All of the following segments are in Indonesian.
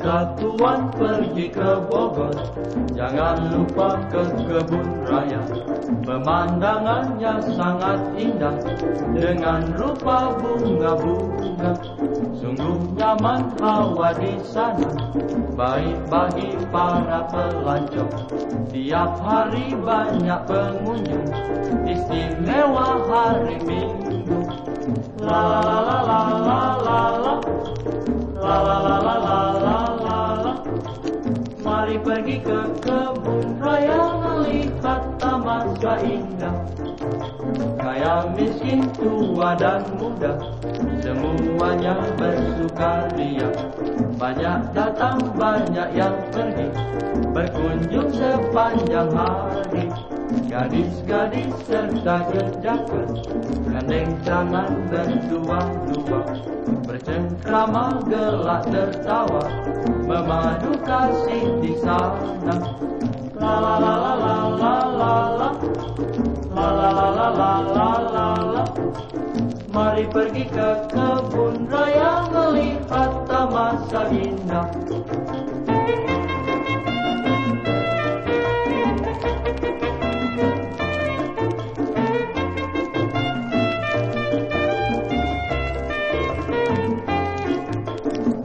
ke Bogor Jangan lupa ke kebun raya. Pemandangannya sangat indah Dengan rupa bunga-bunga. Sungguh nyaman hawa di sana Baik bagi para pelancong. Tiap hari banyak pengunjung Istimewa hari Minggu Mari pergi ke kebun raya Melihat taman indah. Kaya miskin tua dan muda Semuanya bersukaria Banyak datang banyak yang pergi Berkunjung sepanjang hari. Gadis-gadis serta jejaka Gandeng tangan berdua-dua. Bercengkrama gelak tertawa Memadu kasih di sana. La la la la la Mari pergi ke kebun raya Melihat taman indah.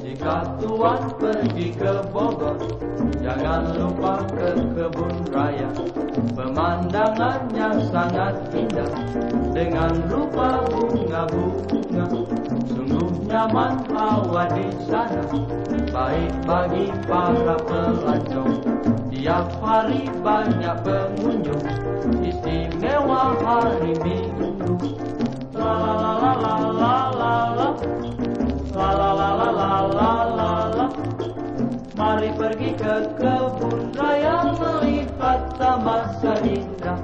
Jika tuan pergi ke Bogor Jangan lupa ke kebun raya Pemandangannya sangat indah. Dengan rupa bunga-bunga Sungguh nyaman hawa di sana. Baik bagi para pelancong Tiap hari banyak pengunjung. Istimewa hari Minggu. La la la la la la la La la la la la la la Mari pergi ke raya Taman indah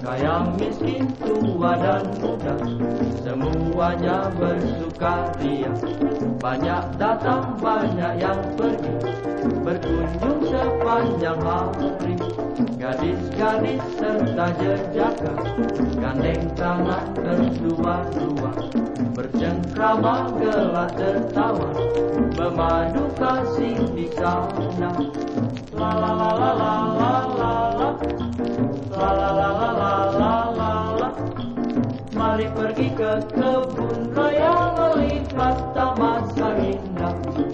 Kaya miskin tua dan muda. Semuanya bersukaria Banyak datang banyak yang pergi. Berkunjung sepanjang hari. Gadis-gadis serta jejaka. Gandeng tangan berdua-dua Bercengkrama gelak tertawa. Memadu kasih di sana. La la la la la la Că stăpân, că ea mă-i minna.